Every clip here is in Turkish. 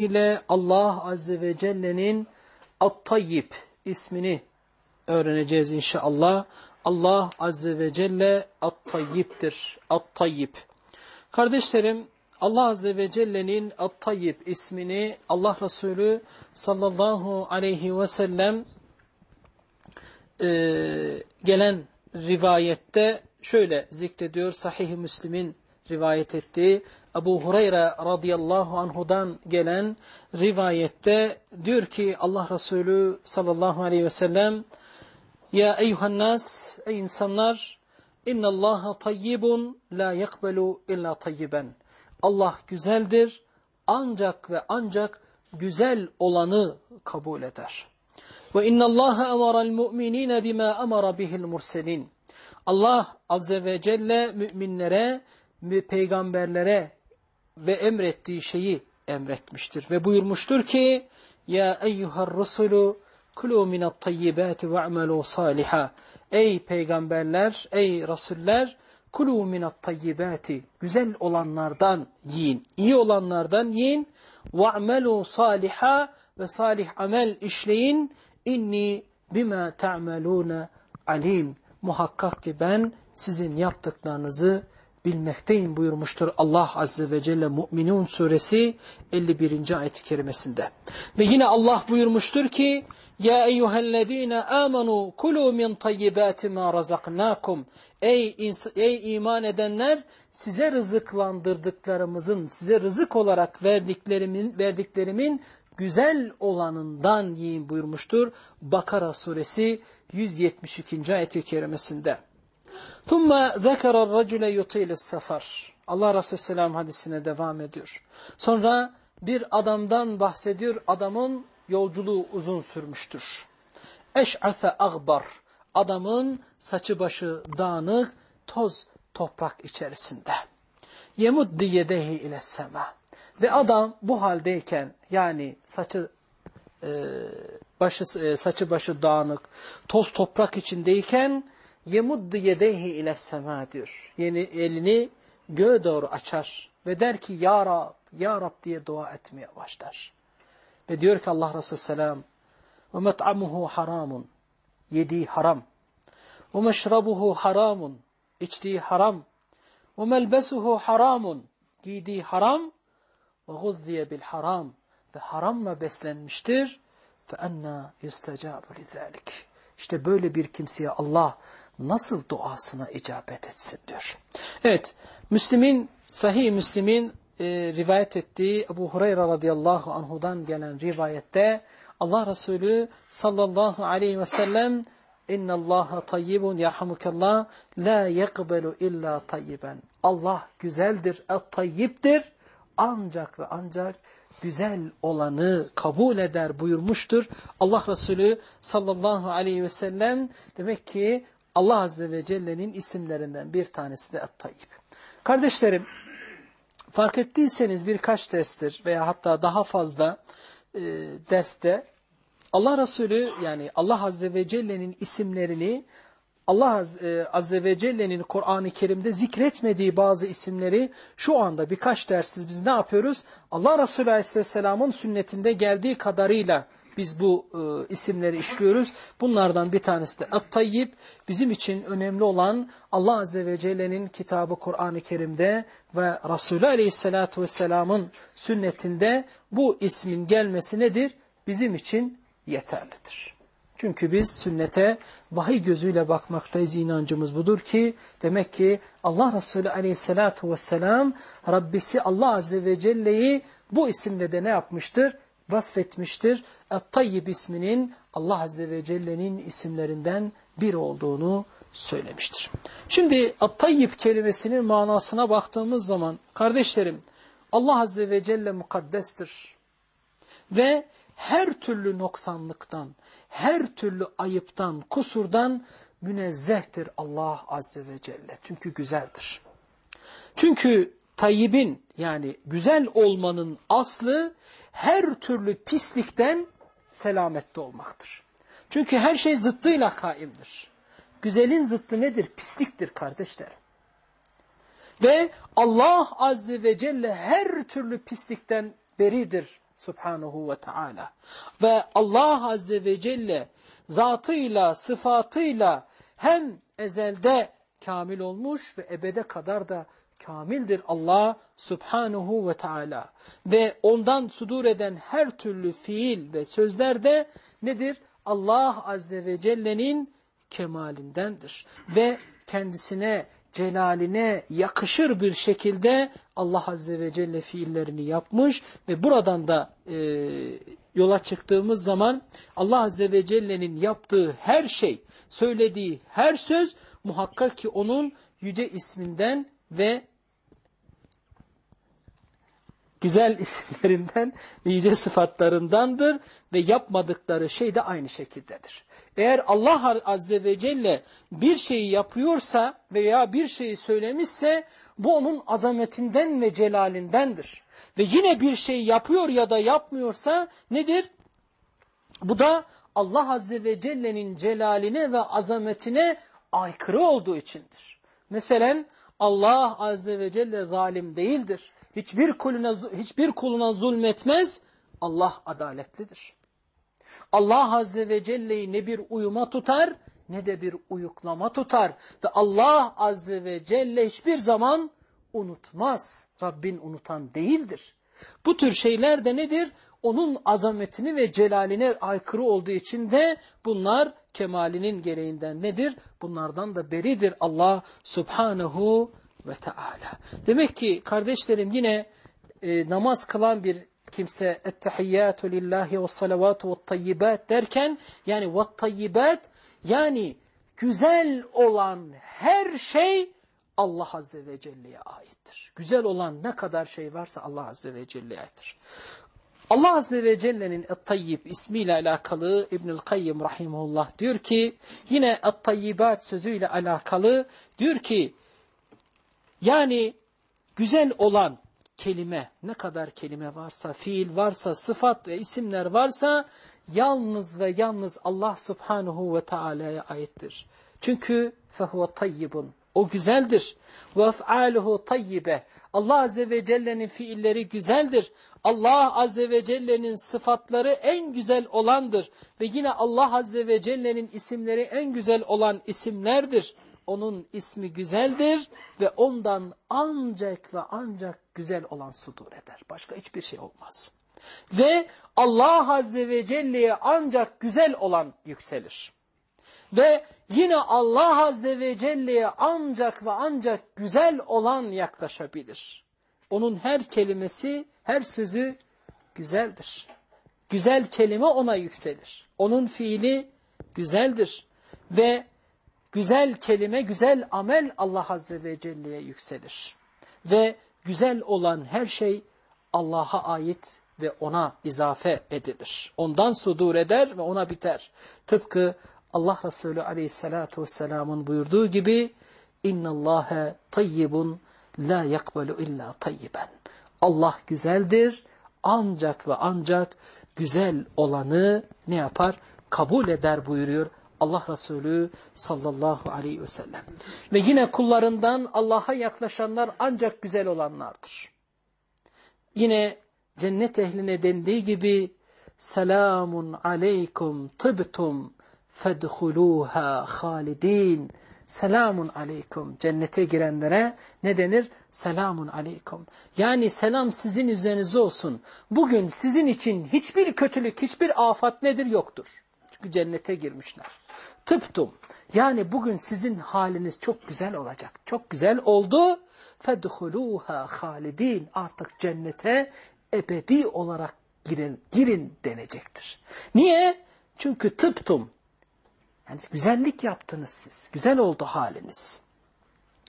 ile Allah Azze ve Celle'nin At-Tayyib ismini öğreneceğiz inşallah. Allah Azze ve Celle At-Tayyib'dir. At-Tayyib. Kardeşlerim Allah Azze ve Celle'nin At-Tayyib ismini Allah Resulü sallallahu aleyhi ve sellem e, gelen rivayette şöyle zikrediyor. Sahih-i Müslim'in rivayet ettiği Ebu Hureyre radıyallahu anhudan gelen rivayette diyor ki Allah Resulü sallallahu aleyhi ve sellem Ya eyyuhan nas ey insanlar innallaha tayyibun la yakbelu illa tayyiben Allah güzeldir ancak ve ancak güzel olanı kabul eder. Ve innallaha emara'l mu'minina bima amara bihil murselin. Allah azze ve celle müminlere, peygamberlere ve emrettiği şeyi emretmiştir. Ve buyurmuştur ki Ya eyyuhar rusulu kulu minat tayyibati ve'melu saliha. Ey peygamberler, ey rasuller kulu minat tayyibati. Güzel olanlardan yiyin, iyi olanlardan yiyin. Ve'melu saliha ve salih amel işleyin. İnni bima ta'meluna alim. Muhakkak ki ben sizin yaptıklarınızı bilmekteyim buyurmuştur Allah Azze ve Celle Mü'minun suresi 51. ayet-i kerimesinde. Ve yine Allah buyurmuştur ki Ya eyyühellezine amenu kulu min tayyibati ma razaknakum Ey, ey iman edenler size rızıklandırdıklarımızın size rızık olarak verdiklerimin, verdiklerimin güzel olanından yiyin buyurmuştur. Bakara suresi 172. ayet-i kerimesinde. ثُمَّ ذَكَرَ الرَّجُلَ يُطِيلِ السَّفَرِ Allah Resulü Selam hadisine devam ediyor. Sonra bir adamdan bahsediyor. Adamın yolculuğu uzun sürmüştür. Eş'afe agbar. Adamın saçı başı dağınık, toz toprak içerisinde. Yemuddi yedehi ile sema. Ve adam bu haldeyken yani saçı e, başı e, saçı başı dağınık, toz toprak içindeyken yemuddu yedeyhi ile sema diyor. Yani elini göğe doğru açar ve der ki ya Rab, ya Rab diye dua etmeye başlar. Ve diyor ki Allah Resulü selam ve met'amuhu haramun. Yediği haram. Ve meşrabuhu haramun. İçtiği haram. Ve melbesuhu haramun. Giydiği haram. Ve guzziye bil haram. Ve haramla beslenmiştir. Fe enna yustecabu lizalik. İşte böyle bir kimseye Allah nasıl duasına icabet etsin diyor. Evet, Müslim'in, Sahih Müslim'in e, rivayet ettiği Ebu Hureyre radıyallahu anhudan gelen rivayette Allah Resulü sallallahu aleyhi ve sellem İnna Allaha tayyibun yarhamukallah la yekbelu illa tayyiben. Allah güzeldir, tayyiptir. Ancak ve ancak güzel olanı kabul eder buyurmuştur. Allah Resulü sallallahu aleyhi ve sellem demek ki Allah Azze ve Celle'nin isimlerinden bir tanesi de Et-Tayyib. Kardeşlerim, fark ettiyseniz birkaç derstir veya hatta daha fazla e, derste Allah Resulü yani Allah Azze ve Celle'nin isimlerini Allah e, Azze ve Celle'nin Kur'an-ı Kerim'de zikretmediği bazı isimleri şu anda birkaç dersiz biz ne yapıyoruz? Allah Resulü Aleyhisselam'ın sünnetinde geldiği kadarıyla biz bu e, isimleri işliyoruz. Bunlardan bir tanesi de At-Tayyib. Bizim için önemli olan Allah Azze ve Celle'nin kitabı Kur'an-ı Kerim'de ve Resulü Aleyhisselatü Vesselam'ın sünnetinde bu ismin gelmesi nedir? Bizim için yeterlidir. Çünkü biz sünnete vahiy gözüyle bakmaktayız inancımız budur ki demek ki Allah Resulü aleyhissalatu vesselam Rabbisi Allah Azze ve Celle'yi bu isimle de ne yapmıştır? Vasfetmiştir. Et-Tayyib isminin Allah Azze ve Celle'nin isimlerinden bir olduğunu söylemiştir. Şimdi Et-Tayyib kelimesinin manasına baktığımız zaman kardeşlerim Allah Azze ve Celle mukaddestir. Ve her türlü noksanlıktan, her türlü ayıptan, kusurdan münezzehtir Allah Azze ve Celle. Çünkü güzeldir. Çünkü tayyibin yani güzel olmanın aslı her türlü pislikten selamette olmaktır. Çünkü her şey zıttıyla kaimdir. Güzelin zıttı nedir? Pisliktir kardeşlerim. Ve Allah Azze ve Celle her türlü pislikten beridir, subhanahu ve teala. Ve Allah azze ve celle zatıyla, sıfatıyla hem ezelde kamil olmuş ve ebede kadar da kamildir Allah subhanahu ve teala. Ve ondan sudur eden her türlü fiil ve sözler de nedir? Allah azze ve celle'nin kemalindendir. Ve kendisine, celaline yakışır bir şekilde Allah azze ve celle fiillerini yapmış ve buradan da e, yola çıktığımız zaman Allah azze ve celle'nin yaptığı her şey, söylediği her söz muhakkak ki onun yüce isminden ve güzel isimlerinden yüce sıfatlarındandır ve yapmadıkları şey de aynı şekildedir. Eğer Allah Azze ve Celle bir şeyi yapıyorsa veya bir şeyi söylemişse bu onun azametinden ve celalindendir. Ve yine bir şey yapıyor ya da yapmıyorsa nedir? Bu da Allah Azze ve Celle'nin celaline ve azametine aykırı olduğu içindir. Mesela Allah Azze ve Celle zalim değildir. Hiçbir kuluna, hiçbir kuluna zulmetmez. Allah adaletlidir. Allah Azze ve Celle'yi ne bir uyuma tutar ne de bir uyuklama tutar. Ve Allah Azze ve Celle hiçbir zaman unutmaz. Rabbin unutan değildir. Bu tür şeyler de nedir? Onun azametini ve celaline aykırı olduğu için de bunlar kemalinin gereğinden nedir? Bunlardan da beridir Allah subhanahu ve teala. Demek ki kardeşlerim yine e, namaz kılan bir kimse ettehiyyatu lillahi ve salavatu ve tayyibat derken yani ve tayyibat yani güzel olan her şey Allah Azze ve Celle'ye aittir. Güzel olan ne kadar şey varsa Allah Azze ve Celle'ye aittir. Allah Azze ve Celle'nin Et-Tayyib ismiyle alakalı İbnül Kayyım Rahimullah diyor ki yine Et-Tayyibat sözüyle alakalı diyor ki yani güzel olan kelime, ne kadar kelime varsa, fiil varsa, sıfat ve isimler varsa yalnız ve yalnız Allah subhanahu ve teala'ya aittir. Çünkü fehuve tayyibun. O güzeldir. Ve ef'aluhu tayyibe. Allah azze ve celle'nin fiilleri güzeldir. Allah azze ve celle'nin sıfatları en güzel olandır. Ve yine Allah azze ve celle'nin isimleri en güzel olan isimlerdir onun ismi güzeldir ve ondan ancak ve ancak güzel olan sudur eder. Başka hiçbir şey olmaz. Ve Allah Azze ve Celle'ye ancak güzel olan yükselir. Ve yine Allah Azze ve Celle'ye ancak ve ancak güzel olan yaklaşabilir. Onun her kelimesi, her sözü güzeldir. Güzel kelime ona yükselir. Onun fiili güzeldir. Ve güzel kelime, güzel amel Allah Azze ve Celle'ye yükselir. Ve güzel olan her şey Allah'a ait ve ona izafe edilir. Ondan sudur eder ve ona biter. Tıpkı Allah Resulü Aleyhisselatü Vesselam'ın buyurduğu gibi اِنَّ اللّٰهَ طَيِّبٌ la yakbalu illa tayyiben. Allah güzeldir ancak ve ancak güzel olanı ne yapar? Kabul eder buyuruyor Allah Resulü sallallahu aleyhi ve sellem. Ve yine kullarından Allah'a yaklaşanlar ancak güzel olanlardır. Yine cennet ehline dendiği gibi selamun aleykum tıbtum fedhuluha halidin. Selamun aleykum. Cennete girenlere ne denir? Selamun aleykum. Yani selam sizin üzerinize olsun. Bugün sizin için hiçbir kötülük, hiçbir afat nedir? Yoktur. Çünkü cennete girmişler. Tıptum. Yani bugün sizin haliniz çok güzel olacak. Çok güzel oldu. Fedhuluha halidin. Artık cennete ebedi olarak girin, girin denecektir. Niye? Çünkü tıptum. Yani güzellik yaptınız siz. Güzel oldu haliniz.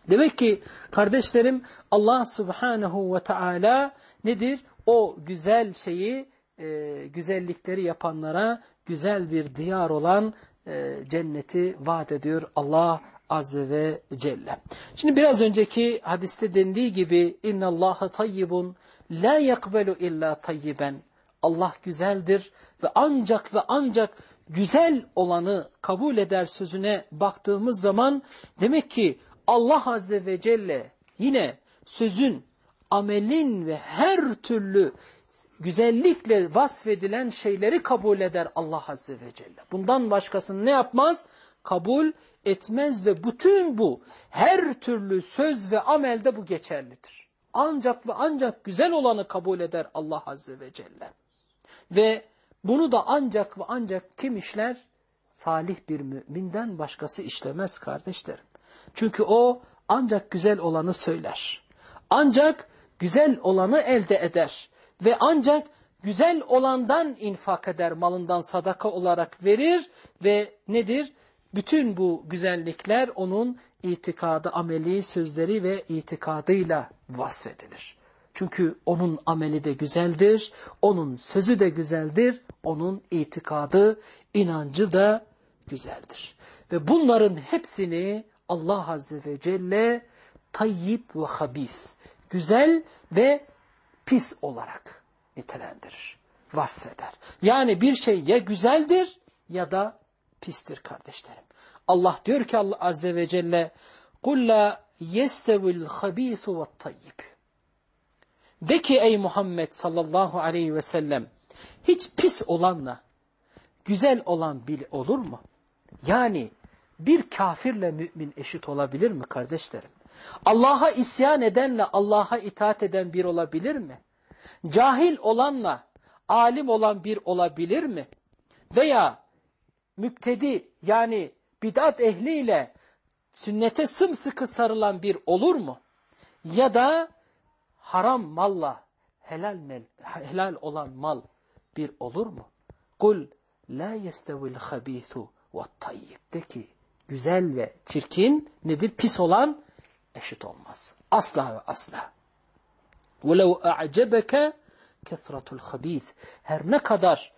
Demek ki kardeşlerim Allah subhanehu ve teala nedir? O güzel şeyi e, güzellikleri yapanlara güzel bir diyar olan e, cenneti vaat ediyor Allah Azze ve Celle. Şimdi biraz önceki hadiste dendiği gibi inna Allaha tayyibun la yakbelu illa tayyiben. Allah güzeldir ve ancak ve ancak güzel olanı kabul eder sözüne baktığımız zaman demek ki Allah Azze ve Celle yine sözün, amelin ve her türlü güzellikle vasfedilen şeyleri kabul eder Allah Azze ve Celle. Bundan başkasını ne yapmaz? Kabul etmez ve bütün bu her türlü söz ve amelde bu geçerlidir. Ancak ve ancak güzel olanı kabul eder Allah Azze ve Celle. Ve bunu da ancak ve ancak kim işler? Salih bir müminden başkası işlemez kardeşlerim. Çünkü o ancak güzel olanı söyler. Ancak güzel olanı elde eder. Ve ancak güzel olandan infak eder, malından sadaka olarak verir ve nedir? Bütün bu güzellikler onun itikadı, ameli, sözleri ve itikadıyla vasfedilir. Çünkü onun ameli de güzeldir, onun sözü de güzeldir, onun itikadı, inancı da güzeldir. Ve bunların hepsini Allah Azze ve Celle tayyip ve habis, güzel ve pis olarak nitelendirir, vasfeder. Yani bir şey ya güzeldir ya da pistir kardeşlerim. Allah diyor ki Allah Azze ve Celle قُلْ لَا يَسْتَوِ الْخَب۪يثُ وَالطَّيِّبِ De ki ey Muhammed sallallahu aleyhi ve sellem hiç pis olanla güzel olan bile olur mu? Yani bir kafirle mümin eşit olabilir mi kardeşlerim? Allah'a isyan edenle Allah'a itaat eden bir olabilir mi? Cahil olanla alim olan bir olabilir mi? Veya müptedi yani bidat ehliyle sünnete sımsıkı sarılan bir olur mu? Ya da haram malla helal, mel, helal olan mal bir olur mu? Kul la yestevil habithu ve tayyib. De ki güzel ve çirkin nedir? Pis olan eşit olmaz. Asla ve asla. وَلَوْ أَعْجَبَكَ كَثْرَةُ الْخَب۪يثِ Her ne kadar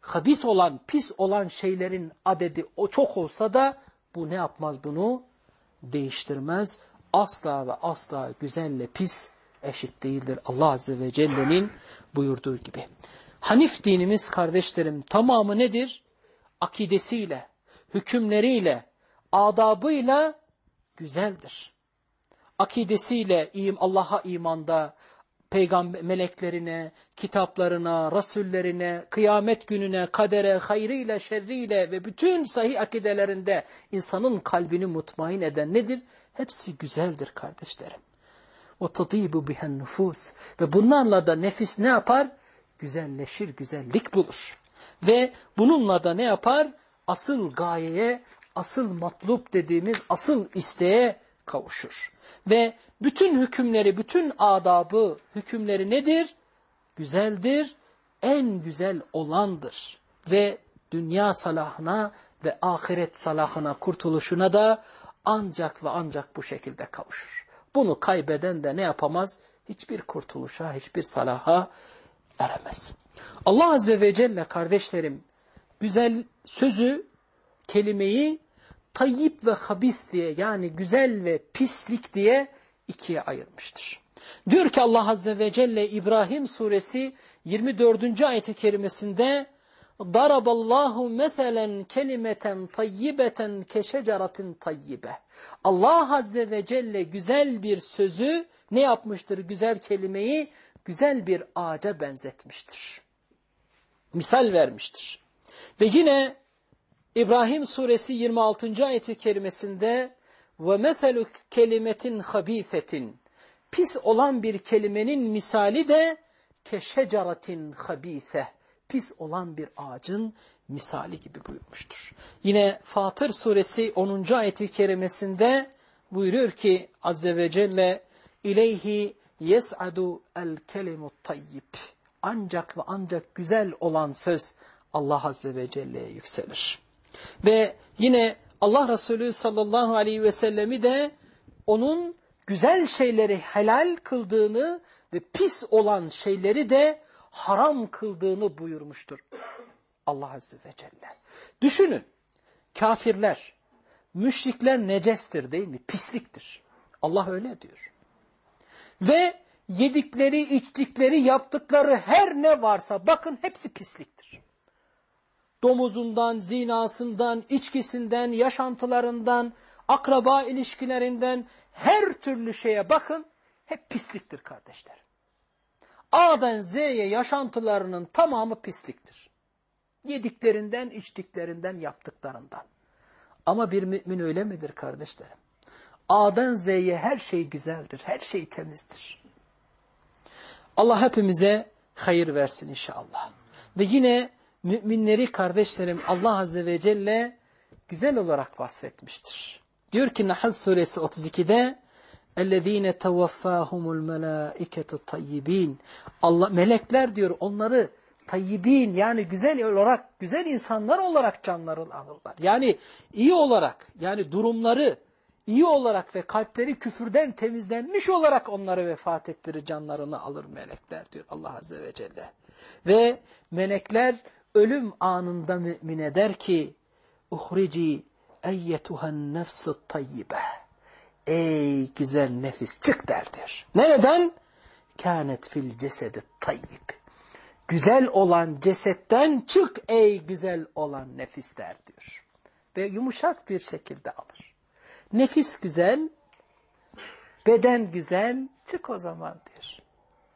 habis olan, pis olan şeylerin adedi o çok olsa da bu ne yapmaz bunu? Değiştirmez. Asla ve asla güzelle pis eşit değildir. Allah Azze ve Celle'nin buyurduğu gibi. Hanif dinimiz kardeşlerim tamamı nedir? Akidesiyle, hükümleriyle, adabıyla güzeldir. Akidesiyle Allah'a imanda, peygamber meleklerine, kitaplarına, rasullerine, kıyamet gününe, kadere, hayrıyla, şerriyle ve bütün sahih akidelerinde insanın kalbini mutmain eden nedir? Hepsi güzeldir kardeşlerim. وَتَطِيبُ بِهَا nüfus Ve bunlarla da nefis ne yapar? Güzelleşir, güzellik bulur. Ve bununla da ne yapar? Asıl gayeye, asıl matlup dediğimiz asıl isteğe kavuşur. Ve bütün hükümleri, bütün adabı, hükümleri nedir? Güzeldir, en güzel olandır. Ve dünya salahına ve ahiret salahına, kurtuluşuna da ancak ve ancak bu şekilde kavuşur. Bunu kaybeden de ne yapamaz? Hiçbir kurtuluşa, hiçbir salaha eremez. Allah Azze ve Celle kardeşlerim, güzel sözü, kelimeyi tayyip ve habis diye yani güzel ve pislik diye ikiye ayırmıştır. Diyor ki Allah Azze ve Celle İbrahim suresi 24. ayet-i kerimesinde Daraballahu meselen kelimeten tayyibeten keşeceratin tayyibe. Allah Azze ve Celle güzel bir sözü ne yapmıştır? Güzel kelimeyi güzel bir ağaca benzetmiştir. Misal vermiştir. Ve yine İbrahim suresi 26. ayeti kerimesinde ve methelü kelimetin habifetin pis olan bir kelimenin misali de keşeceratin habife pis olan bir ağacın misali gibi buyurmuştur. Yine Fatır suresi 10. ayeti kerimesinde buyuruyor ki Azze ve Celle ileyhi yes'adu el kelimut tayyib ancak ve ancak güzel olan söz Allah Azze ve Celle'ye yükselir. Ve yine Allah Resulü sallallahu aleyhi ve sellemi de onun güzel şeyleri helal kıldığını ve pis olan şeyleri de haram kıldığını buyurmuştur. Allah Azze ve Celle. Düşünün, kafirler, müşrikler necestir değil mi? Pisliktir. Allah öyle diyor. Ve yedikleri, içtikleri, yaptıkları her ne varsa bakın hepsi pisliktir domuzundan, zinasından, içkisinden, yaşantılarından, akraba ilişkilerinden her türlü şeye bakın hep pisliktir kardeşler. A'dan Z'ye yaşantılarının tamamı pisliktir. Yediklerinden, içtiklerinden, yaptıklarından. Ama bir mümin öyle midir kardeşlerim? A'dan Z'ye her şey güzeldir, her şey temizdir. Allah hepimize hayır versin inşallah. Ve yine müminleri kardeşlerim Allah Azze ve Celle güzel olarak vasfetmiştir. Diyor ki Nahl suresi 32'de اَلَّذ۪ينَ تَوَفَّاهُمُ الْمَلَائِكَةُ طَيِّب۪ينَ Allah melekler diyor onları tayyibin yani güzel olarak güzel insanlar olarak canlarını alırlar. Yani iyi olarak yani durumları iyi olarak ve kalpleri küfürden temizlenmiş olarak onları vefat ettirir canlarını alır melekler diyor Allah Azze ve Celle. Ve melekler ölüm anında mümine der ki uhrici eyyetuhen nefsu tayyibe ey güzel nefis çık derdir. Nereden? Kânet fil cesedi tayyib. Güzel olan cesetten çık ey güzel olan nefis der diyor. Ve yumuşak bir şekilde alır. Nefis güzel, beden güzel, çık o zaman diyor.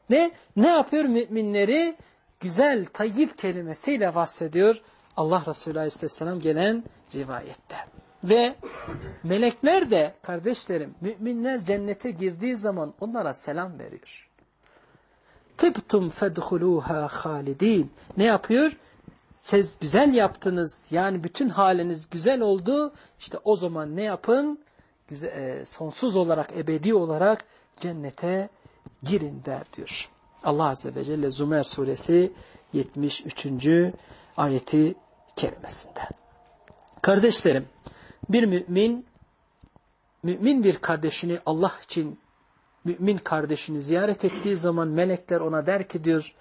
Ne? Ne yapıyor müminleri? Güzel, tayyip kelimesiyle vasfediyor Allah Resulü Aleyhisselam gelen rivayette. Ve melekler de kardeşlerim müminler cennete girdiği zaman onlara selam veriyor. Tıbtum fedhuluha halidin. Ne yapıyor? Siz güzel yaptınız. Yani bütün haliniz güzel oldu. İşte o zaman ne yapın? Güzel, e, sonsuz olarak, ebedi olarak cennete girin der diyor. Allah Azze ve Celle Zümer suresi 73. ayeti kerimesinde. Kardeşlerim, bir mümin, mümin bir kardeşini Allah için mümin kardeşini ziyaret ettiği zaman melekler ona der ki diyor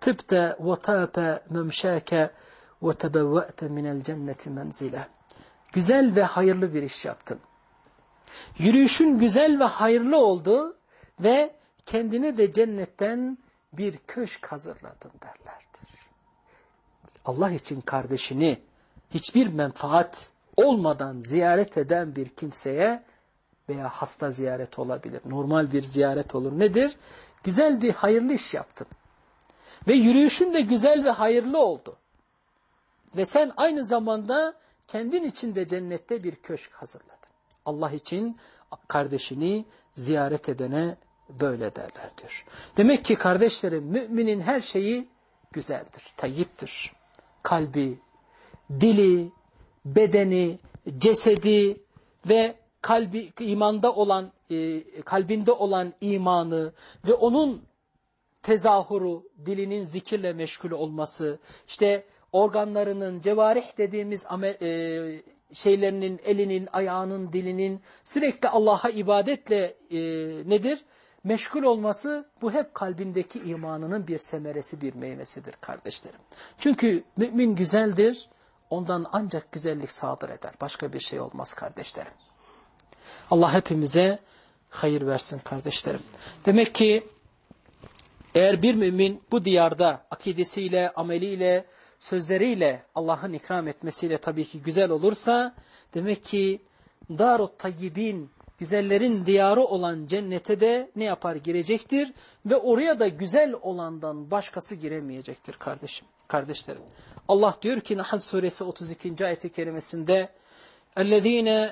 tıbte ve tape memşake ve tebevve'te minel cenneti menzile. Güzel ve hayırlı bir iş yaptın. Yürüyüşün güzel ve hayırlı oldu ve kendine de cennetten bir köşk hazırladın derlerdir. Allah için kardeşini hiçbir menfaat olmadan ziyaret eden bir kimseye veya hasta ziyaret olabilir. Normal bir ziyaret olur. Nedir? Güzel bir hayırlı iş yaptın. Ve yürüyüşün de güzel ve hayırlı oldu. Ve sen aynı zamanda kendin için de cennette bir köşk hazırladın. Allah için kardeşini ziyaret edene böyle derler diyor. Demek ki kardeşlerim müminin her şeyi güzeldir, tayyiptir. Kalbi, dili, bedeni, cesedi ve kalbi imanda olan e, kalbinde olan imanı ve onun tezahuru, dilinin zikirle meşgul olması, işte organlarının, cevarih dediğimiz e, şeylerinin, elinin, ayağının, dilinin sürekli Allah'a ibadetle e, nedir? Meşgul olması bu hep kalbindeki imanının bir semeresi, bir meyvesidir kardeşlerim. Çünkü mümin güzeldir, ondan ancak güzellik sadır eder. Başka bir şey olmaz kardeşlerim. Allah hepimize hayır versin kardeşlerim. Demek ki eğer bir mümin bu diyarda akidesiyle, ameliyle, sözleriyle Allah'ın ikram etmesiyle tabii ki güzel olursa demek ki Darut Tayyibin güzellerin diyarı olan cennete de ne yapar girecektir ve oraya da güzel olandan başkası giremeyecektir kardeşim, kardeşlerim. Allah diyor ki Nahl suresi 32. ayeti kerimesinde اَلَّذ۪ينَ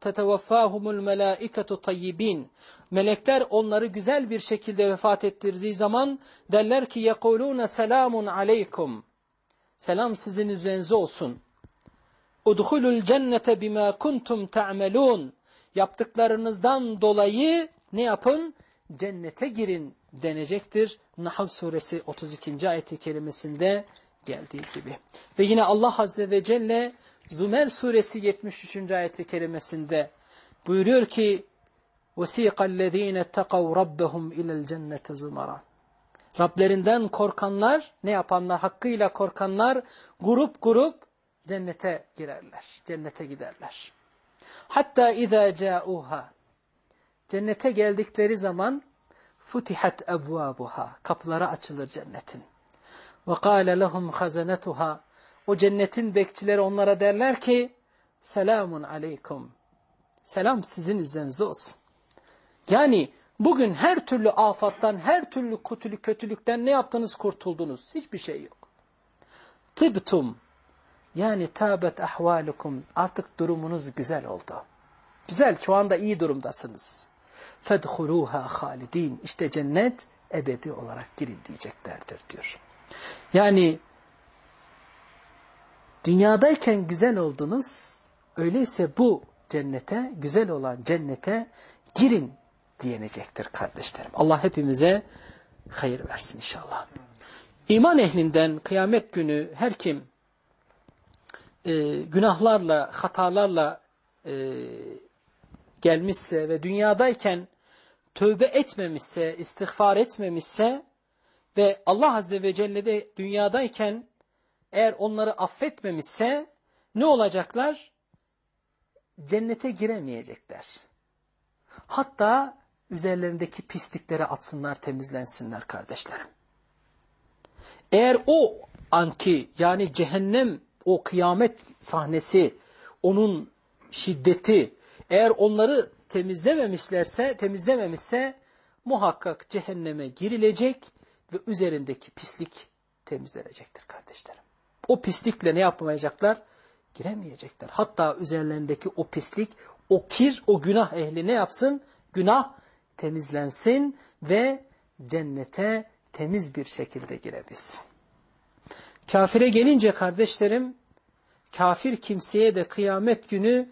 تَتَوَفَّاهُمُ الْمَلَائِكَةُ طَيِّب۪ينَ Melekler onları güzel bir şekilde vefat ettirdiği zaman derler ki يَقُولُونَ selamun aleykum Selam sizin üzerinize olsun. اُدْخُلُوا الْجَنَّةَ بِمَا كُنْتُمْ تَعْمَلُونَ Yaptıklarınızdan dolayı ne yapın? Cennete girin denecektir. Nahl suresi 32. ayeti kerimesinde geldiği gibi. Ve yine Allah Azze ve Celle Zümer suresi 73. ayeti kerimesinde buyuruyor ki وَسِيقَ الَّذ۪ينَ اتَّقَوْ رَبَّهُمْ اِلَى الْجَنَّةِ زُمَرًا Rablerinden korkanlar, ne yapanlar? Hakkıyla korkanlar grup grup cennete girerler, cennete giderler. Hatta izâ câuha. Cennete geldikleri zaman futihat ebvâbuha. Kapıları açılır cennetin. Ve kâle lehum hazanetuha. O cennetin bekçileri onlara derler ki selamun aleykum. Selam sizin üzerinize olsun. Yani bugün her türlü afattan, her türlü kötülük, kötülükten ne yaptınız kurtuldunuz. Hiçbir şey yok. Tıbtum yani tabet ahvalukum. Artık durumunuz güzel oldu. Güzel, şu anda iyi durumdasınız. Fedhuluha halidin. İşte cennet ebedi olarak girin diyeceklerdir diyor. Yani dünyadayken güzel oldunuz, öyleyse bu cennete, güzel olan cennete girin diyenecektir kardeşlerim. Allah hepimize hayır versin inşallah. İman ehlinden kıyamet günü her kim e, günahlarla, hatalarla e, gelmişse ve dünyadayken tövbe etmemişse, istiğfar etmemişse ve Allah Azze ve Celle de dünyadayken eğer onları affetmemişse ne olacaklar? Cennete giremeyecekler. Hatta üzerlerindeki pislikleri atsınlar, temizlensinler kardeşlerim. Eğer o anki yani cehennem o kıyamet sahnesi, onun şiddeti eğer onları temizlememişlerse, temizlememişse muhakkak cehenneme girilecek ve üzerindeki pislik temizlenecektir kardeşlerim. O pislikle ne yapmayacaklar? Giremeyecekler. Hatta üzerlerindeki o pislik, o kir, o günah ehli ne yapsın? Günah temizlensin ve cennete temiz bir şekilde girebilsin. Kafire gelince kardeşlerim, kafir kimseye de kıyamet günü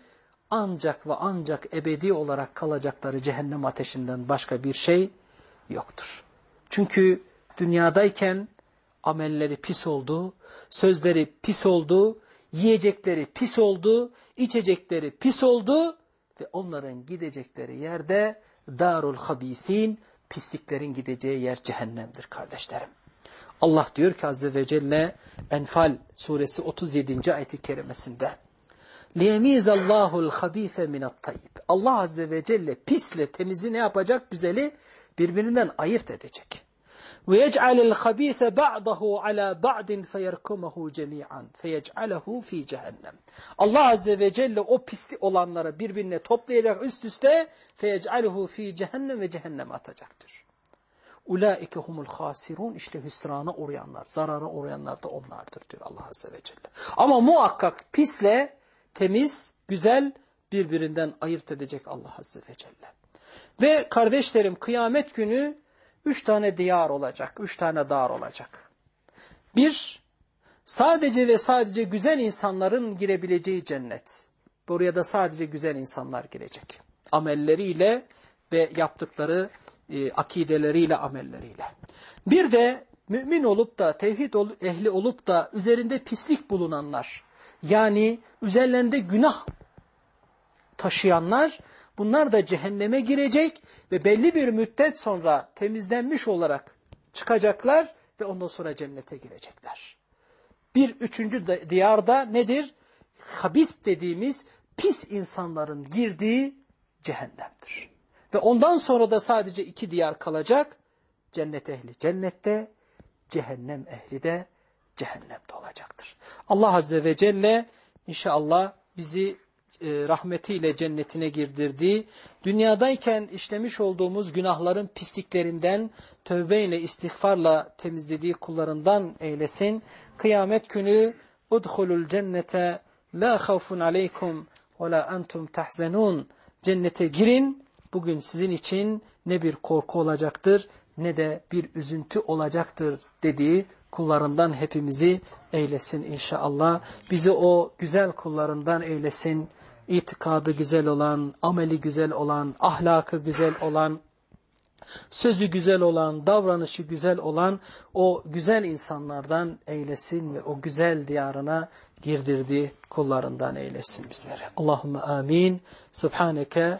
ancak ve ancak ebedi olarak kalacakları cehennem ateşinden başka bir şey yoktur. Çünkü dünyadayken amelleri pis oldu, sözleri pis oldu, yiyecekleri pis oldu, içecekleri pis oldu ve onların gidecekleri yerde darul habithin, pisliklerin gideceği yer cehennemdir kardeşlerim. Allah diyor ki Azze ve Celle Enfal suresi 37. ayeti kerimesinde لِيَم۪يزَ اللّٰهُ الْخَب۪يثَ مِنَ الطَّيِّبِ Allah Azze ve Celle pisle temizi ne yapacak? Güzeli birbirinden ayırt edecek. وَيَجْعَلِ الْخَب۪يثَ بَعْضَهُ عَلَى بَعْدٍ فَيَرْكُمَهُ جَمِيعًا فَيَجْعَلَهُ ف۪ي cehennem. Allah Azze ve Celle o pisli olanları birbirine toplayacak üst üste فَيَجْعَلَهُ ف۪ي cehennem ve cehenneme atacaktır. Ulaike humul hasirun işte hüsrana uğrayanlar, zarara uğrayanlar da onlardır diyor Allah Azze ve Celle. Ama muhakkak pisle temiz, güzel birbirinden ayırt edecek Allah Azze ve Celle. Ve kardeşlerim kıyamet günü üç tane diyar olacak, üç tane dağ olacak. Bir, sadece ve sadece güzel insanların girebileceği cennet. Buraya da sadece güzel insanlar girecek. Amelleriyle ve yaptıkları e, akideleriyle, amelleriyle. Bir de mümin olup da, tevhid ehli olup da üzerinde pislik bulunanlar, yani üzerlerinde günah taşıyanlar, bunlar da cehenneme girecek ve belli bir müddet sonra temizlenmiş olarak çıkacaklar ve ondan sonra cennete girecekler. Bir üçüncü diyarda nedir? Habit dediğimiz pis insanların girdiği cehennemdir. Ve ondan sonra da sadece iki diyar kalacak. Cennet ehli cennette, cehennem ehli de cehennemde olacaktır. Allah Azze ve Celle inşallah bizi e, rahmetiyle cennetine girdirdi. Dünyadayken işlemiş olduğumuz günahların pisliklerinden tövbeyle, istiğfarla temizlediği kullarından eylesin. Kıyamet günü cennete la havfun aleykum ve la entum tahzenun. Cennete girin bugün sizin için ne bir korku olacaktır ne de bir üzüntü olacaktır dediği kullarından hepimizi eylesin inşallah. Bizi o güzel kullarından eylesin. İtikadı güzel olan, ameli güzel olan, ahlakı güzel olan, sözü güzel olan, davranışı güzel olan o güzel insanlardan eylesin ve o güzel diyarına girdirdiği kullarından eylesin bizleri. Allahümme amin. Subhaneke